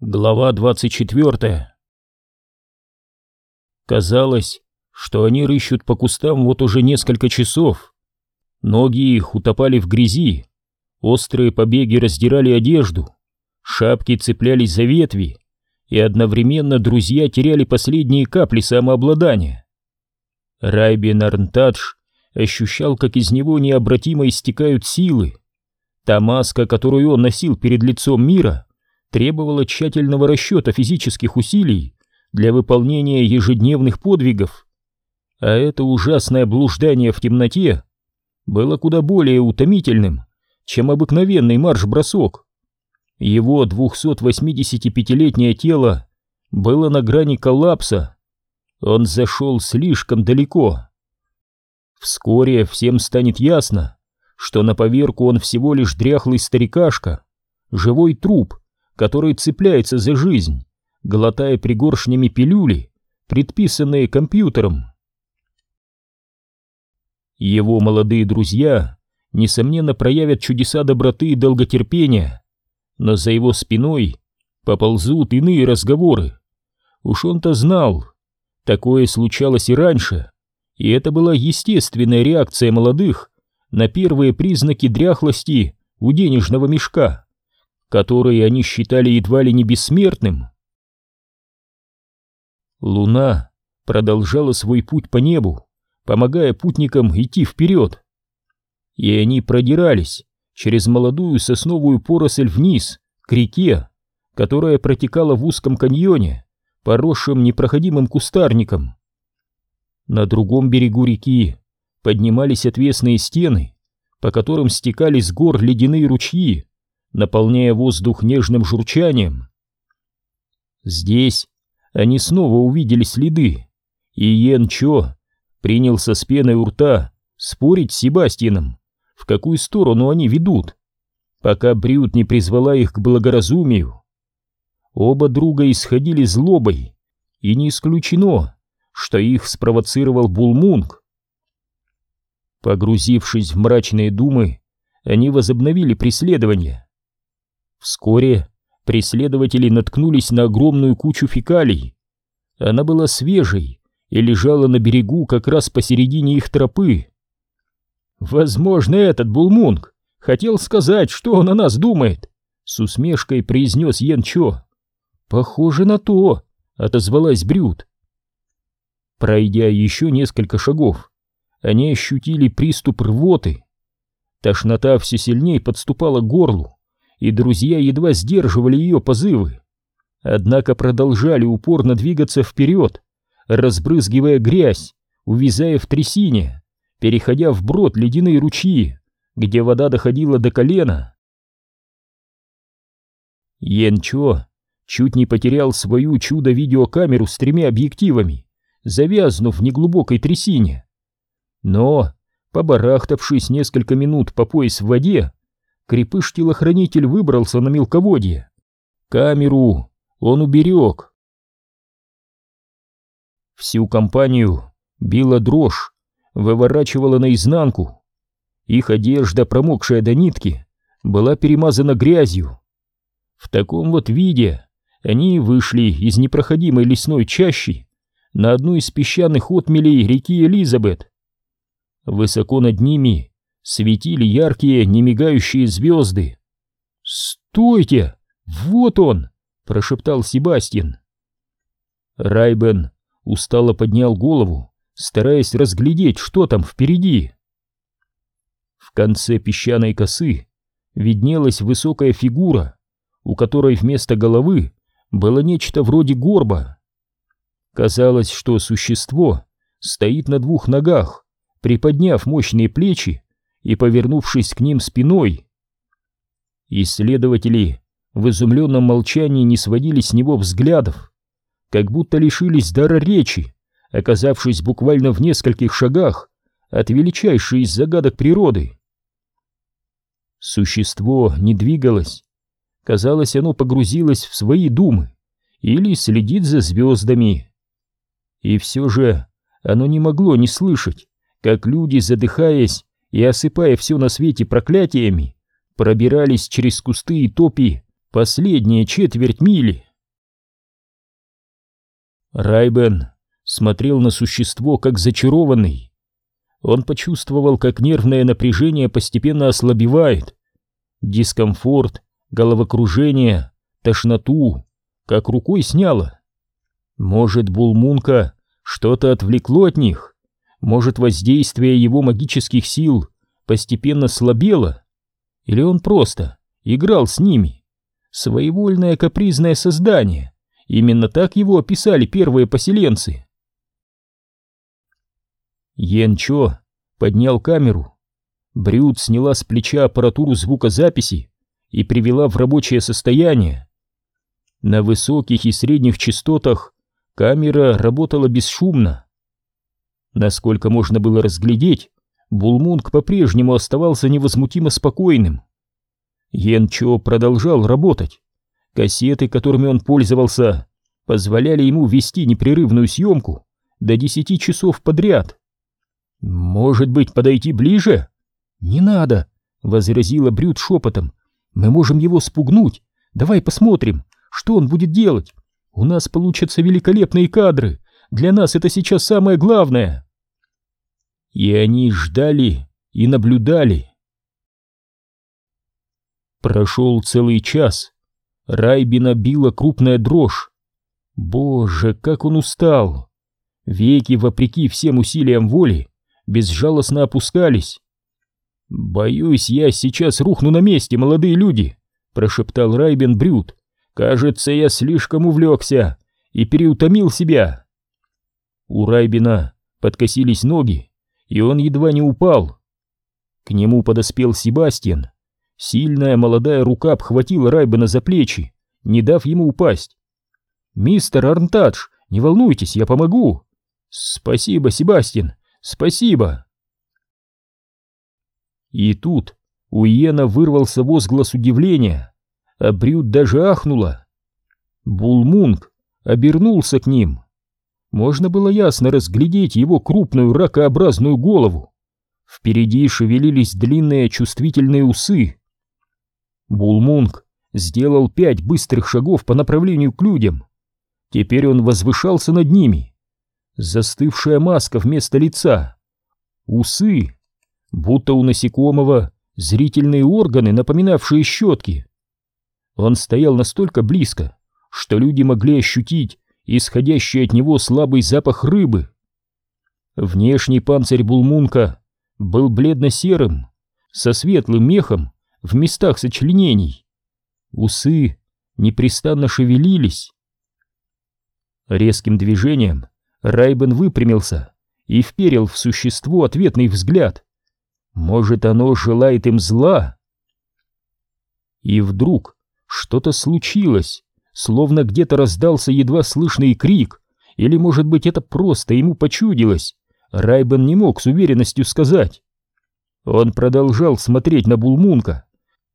Глава 24 Казалось, что они рыщут по кустам вот уже несколько часов. Ноги их утопали в грязи, острые побеги раздирали одежду, шапки цеплялись за ветви, и одновременно друзья теряли последние капли самообладания. Райбин Арнтадж ощущал, как из него необратимо истекают силы. Та маска, которую он носил перед лицом мира — требовало тщательного расчета физических усилий для выполнения ежедневных подвигов, а это ужасное блуждание в темноте было куда более утомительным, чем обыкновенный марш-бросок. Его 285-летнее тело было на грани коллапса, он зашел слишком далеко. Вскоре всем станет ясно, что на поверку он всего лишь дряхлый старикашка, живой труп, который цепляется за жизнь, глотая пригоршнями пилюли, предписанные компьютером. Его молодые друзья, несомненно, проявят чудеса доброты и долготерпения, но за его спиной поползут иные разговоры. Уж он-то знал, такое случалось и раньше, и это была естественная реакция молодых на первые признаки дряхлости у денежного мешка которые они считали едва ли не бессмертным. Луна продолжала свой путь по небу, помогая путникам идти вперед. И они продирались через молодую сосновую поросль вниз, к реке, которая протекала в узком каньоне, поросшим непроходимым кустарником. На другом берегу реки поднимались отвесные стены, по которым стекали с гор ледяные ручьи, наполняя воздух нежным журчанием. Здесь они снова увидели следы, и Йен Чо принялся с пеной у рта спорить с Себастьяном, в какую сторону они ведут, пока Брют не призвала их к благоразумию. Оба друга исходили злобой, и не исключено, что их спровоцировал Булмунг. Погрузившись в мрачные думы, они возобновили преследование. Вскоре преследователи наткнулись на огромную кучу фекалий. Она была свежей и лежала на берегу как раз посередине их тропы. «Возможно, этот Булмунг хотел сказать, что он о нас думает», — с усмешкой произнес Янчо. «Похоже на то», — отозвалась Брюд. Пройдя еще несколько шагов, они ощутили приступ рвоты. Тошнота все сильнее подступала к горлу и друзья едва сдерживали ее позывы. Однако продолжали упорно двигаться вперед, разбрызгивая грязь, увязая в трясине, переходя в брод ледяные ручьи, где вода доходила до колена. Янчо чуть не потерял свою чудо-видеокамеру с тремя объективами, завязнув в неглубокой трясине. Но, побарахтавшись несколько минут по пояс в воде, крепыш-телохранитель выбрался на мелководье. Камеру он уберег. Всю компанию била дрожь, выворачивала наизнанку. Их одежда, промокшая до нитки, была перемазана грязью. В таком вот виде они вышли из непроходимой лесной чащи на одну из песчаных отмелей реки Элизабет. Высоко над ними светили яркие, немигающие звезды. «Стойте! Вот он!» — прошептал Себастьян. Райбен устало поднял голову, стараясь разглядеть, что там впереди. В конце песчаной косы виднелась высокая фигура, у которой вместо головы было нечто вроде горба. Казалось, что существо стоит на двух ногах, приподняв мощные плечи и повернувшись к ним спиной. Исследователи в изумленном молчании не сводили с него взглядов, как будто лишились дара речи, оказавшись буквально в нескольких шагах от величайшей из загадок природы. Существо не двигалось. Казалось, оно погрузилось в свои думы или следит за звездами. И все же оно не могло не слышать, как люди, задыхаясь, и, осыпая все на свете проклятиями, пробирались через кусты и топи последние четверть мили. Райбен смотрел на существо как зачарованный. Он почувствовал, как нервное напряжение постепенно ослабевает. Дискомфорт, головокружение, тошноту, как рукой сняло. Может, Булмунка что-то отвлекло от них? Может, воздействие его магических сил постепенно слабело? Или он просто играл с ними? Своевольное капризное создание. Именно так его описали первые поселенцы. Янчо поднял камеру. Брюд сняла с плеча аппаратуру звукозаписи и привела в рабочее состояние. На высоких и средних частотах камера работала бесшумно. Насколько можно было разглядеть, Булмунг по-прежнему оставался невозмутимо спокойным. Янчо продолжал работать. Кассеты, которыми он пользовался, позволяли ему вести непрерывную съемку до десяти часов подряд. «Может быть, подойти ближе?» «Не надо», — возразила Брюд шепотом. «Мы можем его спугнуть. Давай посмотрим, что он будет делать. У нас получатся великолепные кадры. Для нас это сейчас самое главное». И они ждали и наблюдали. Прошел целый час. Райбина била крупная дрожь. Боже, как он устал! Веки, вопреки всем усилиям воли, безжалостно опускались. «Боюсь, я сейчас рухну на месте, молодые люди», — прошептал Райбен Брюд. «Кажется, я слишком увлекся и переутомил себя». У Райбина подкосились ноги, и он едва не упал. К нему подоспел Себастьян. Сильная молодая рука обхватила Райбена за плечи, не дав ему упасть. «Мистер Арнтадж, не волнуйтесь, я помогу!» «Спасибо, Себастьян, Спасибо!» И тут у Иена вырвался возглас удивления, а Брюд даже ахнула. Булмунг обернулся к ним. Можно было ясно разглядеть его крупную ракообразную голову. Впереди шевелились длинные чувствительные усы. Булмунг сделал пять быстрых шагов по направлению к людям. Теперь он возвышался над ними застывшая маска вместо лица, усы, будто у насекомого зрительные органы, напоминавшие щетки. Он стоял настолько близко, что люди могли ощутить исходящий от него слабый запах рыбы. Внешний панцирь булмунка был бледно-серым, со светлым мехом в местах сочленений. Усы непрестанно шевелились. Резким движением Райбен выпрямился и вперил в существо ответный взгляд. Может, оно желает им зла? И вдруг что-то случилось, словно где-то раздался едва слышный крик, или, может быть, это просто ему почудилось. Райбен не мог с уверенностью сказать. Он продолжал смотреть на Булмунка,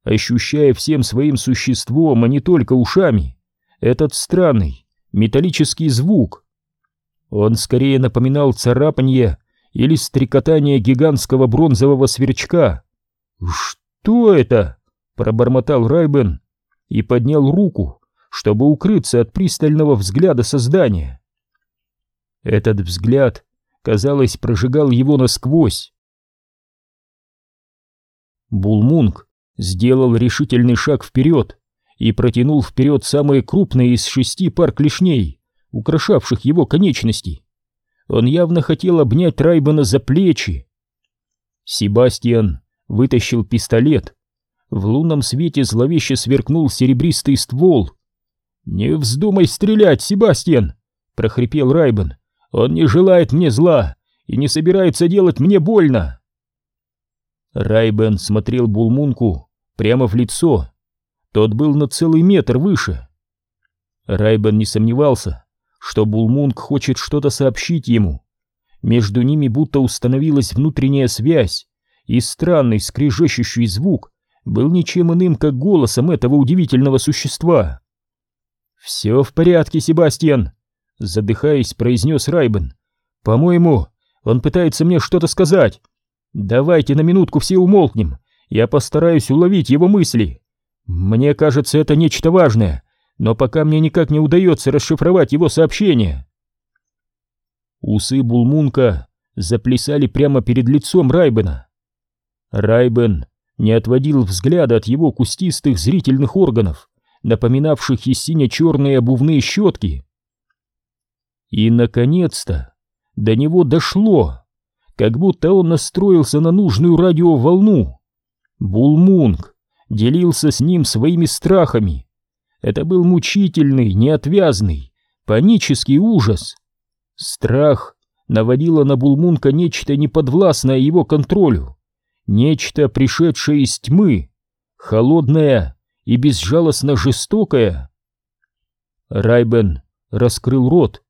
ощущая всем своим существом, а не только ушами, этот странный металлический звук, он скорее напоминал царапанье или стрекотание гигантского бронзового сверчка. «Что это?» — пробормотал Райбен и поднял руку, чтобы укрыться от пристального взгляда создания. Этот взгляд, казалось, прожигал его насквозь. Булмунг сделал решительный шаг вперед и протянул вперед самые крупные из шести пар клешней украшавших его конечности. Он явно хотел обнять Райбана за плечи. Себастьян вытащил пистолет. В лунном свете зловеще сверкнул серебристый ствол. «Не вздумай стрелять, Себастьян!» — прохрипел Райбан. «Он не желает мне зла и не собирается делать мне больно!» Райбен смотрел Булмунку прямо в лицо. Тот был на целый метр выше. Райбен не сомневался, что Булмунг хочет что-то сообщить ему. Между ними будто установилась внутренняя связь, и странный скрежещущий звук был ничем иным, как голосом этого удивительного существа. «Все в порядке, Себастьян», — задыхаясь, произнес Райбен. «По-моему, он пытается мне что-то сказать. Давайте на минутку все умолкнем, я постараюсь уловить его мысли. Мне кажется, это нечто важное, но пока мне никак не удается расшифровать его сообщение. Усы Булмунка заплясали прямо перед лицом Райбена. Райбен не отводил взгляда от его кустистых зрительных органов, напоминавших и сине-черные обувные щетки. И, наконец-то, до него дошло, как будто он настроился на нужную радиоволну. Булмунг делился с ним своими страхами. Это был мучительный, неотвязный, панический ужас. Страх наводило на Булмунка нечто неподвластное его контролю, нечто пришедшее из тьмы, холодное и безжалостно жестокое. Райбен раскрыл рот.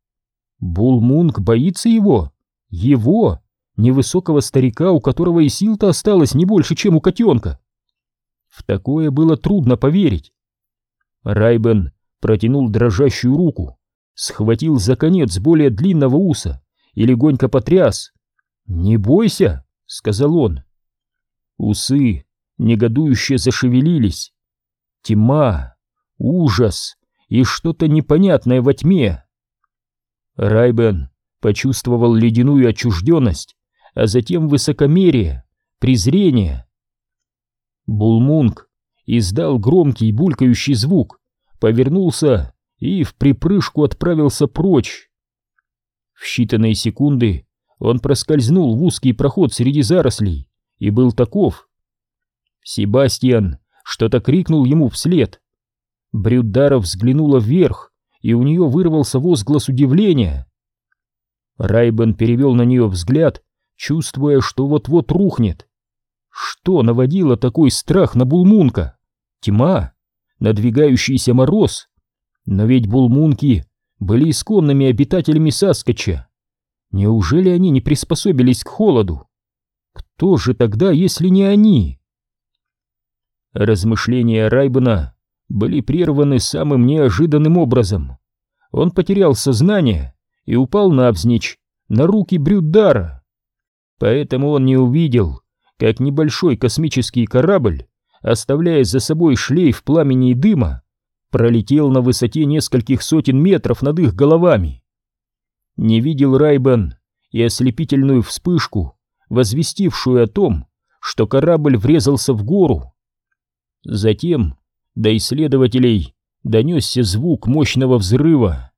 Булмунг боится его, его, невысокого старика, у которого и сил-то осталось не больше, чем у котенка. В такое было трудно поверить. Райбен протянул дрожащую руку, схватил за конец более длинного уса и легонько потряс. «Не бойся», — сказал он. Усы негодующе зашевелились. Тьма, ужас и что-то непонятное во тьме. Райбен почувствовал ледяную отчужденность, а затем высокомерие, презрение. Булмунг издал громкий булькающий звук, повернулся и в припрыжку отправился прочь. В считанные секунды он проскользнул в узкий проход среди зарослей и был таков. Себастьян что-то крикнул ему вслед. Брюддара взглянула вверх, и у нее вырвался возглас удивления. Райбен перевел на нее взгляд, чувствуя, что вот-вот рухнет. Что наводило такой страх на Булмунка? Тьма? Надвигающийся мороз? Но ведь Булмунки были исконными обитателями Саскача. Неужели они не приспособились к холоду? Кто же тогда, если не они? Размышления Райбена были прерваны самым неожиданным образом. Он потерял сознание и упал навзничь на руки Брюддара. Поэтому он не увидел, как небольшой космический корабль, оставляя за собой шлейф пламени и дыма, пролетел на высоте нескольких сотен метров над их головами. Не видел Райбен и ослепительную вспышку, возвестившую о том, что корабль врезался в гору. Затем до исследователей донесся звук мощного взрыва.